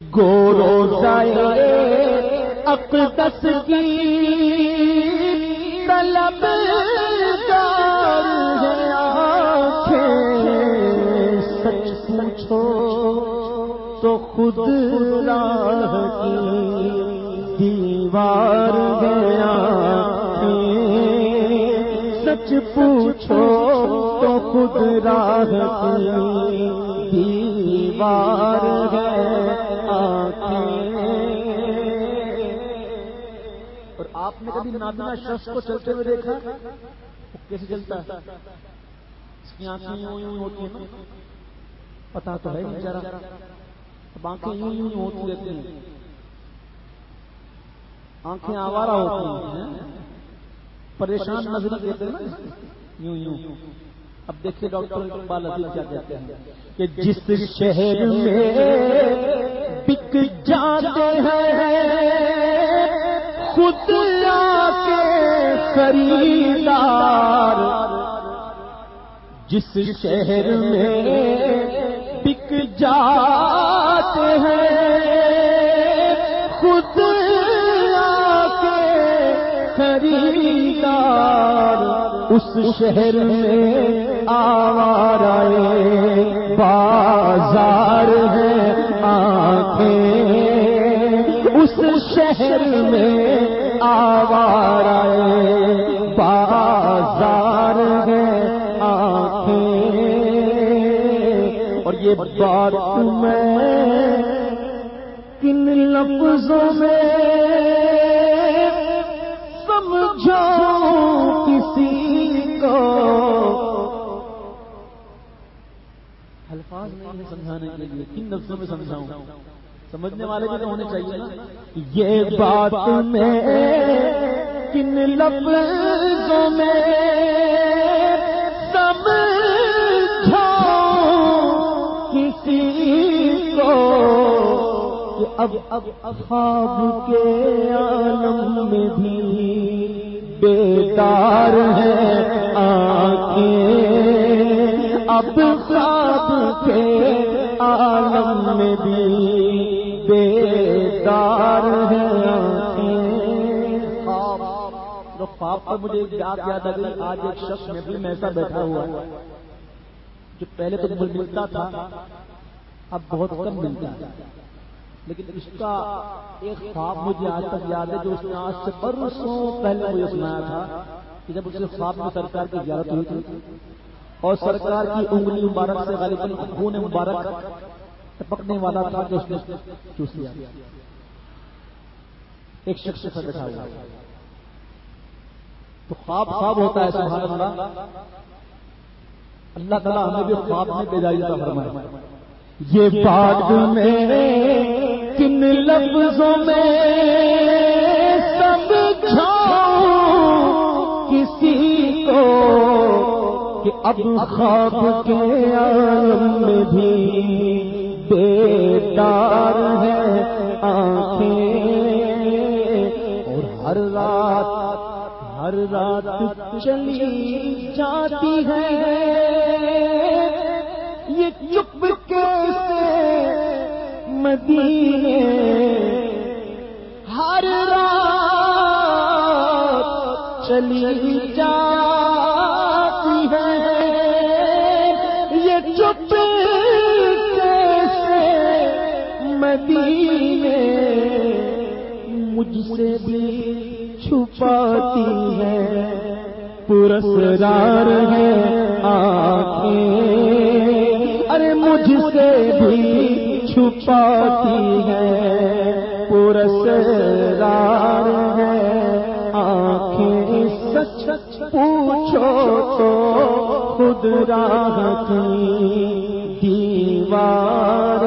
گورو اقدس کی طلب سچ پوچھو تو خود راہ کی دیوار گیا سچ پوچھو تو خود راہ کی دیوار ہے اور آپ نے کبھی نابینا شخص کو چلتے ہوئے دیکھا؟ کیسے چلتا ہے؟ اس کی آنکھیں یوں یوں ہوتی ہیں پتا تو ہے بیچارا اب آنکھیں یوں یوں ہوتی رہتی ہیں۔ آنکھیں آوارہ ہوتی ہیں۔ پریشان نظر کہتے ہیں نا۔ یوں یوں۔ اب دیکھیے ڈاکٹر اقبال عزیز کیا کہتے ہیں کہ جس شہر میں بک جاتے ہیں خود کے خریدار۔ جس شہر میں بک جاتے ہیں خریدار اس شہر میں آوارے بازار ہے اس شہر میں آوار بازار ہے آنکھیں۔ اور یہ بات میں کن لفظوں میں الفاظ نہیں سمجھانے کے لیے کن لفظوں میں سمجھاؤں۔ سمجھنے والے بھی تو ہونے چاہیے یہ بات میں کن لفظوں میں کسی کو اب اب خواب کے عالم میں بھی بیدار ہے۔ کے عالم میں بھی بیدار ہے خواب پر مجھے یاد یاد آ گئی۔ آج ایک شخص میں بھی میں ایسا بیٹھا ہوا جو پہلے تو ملتا تھا، اب بہت کم ملتا ہے۔ لیکن اس کا ایک خواب مجھے آج تک یاد ہے جو اس نے آج سے برسوں پہلے مجھے سنایا تھا کہ جب اس نے خواب میں سرکار کی زیارت ہوئی تھی اور سرکار کی انگلی مبارک سے غالباً خون مبارک ٹپکنے والا تھا جو اس نے چوس لیا ایک شخص سے بیٹھا ہوا۔ تو خواب خواب ہوتا ہے، سبحان اللہ۔ اللہ تعالیٰ ہمیں بھی خواب میں بیداری کا فرمائے۔ یہ بات میں، کن لفظوں میں کہ اب خواب کے عالم میں بھی بیدار ہے آنکھیں اور ہر رات ہر رات چلی جاتی ہے۔ یہ چپ کے مدینے؟ ہر رات چلی جاتی ہے۔ یہ چپ کیسے مدینے مجھ سے بھی چھپاتی ہے؟ پرسرار ہے آنکھیں۔ ارے مجھ سے بھی چھپاتی ہے۔ پرسرار پوچھو تو خود راہ دیوار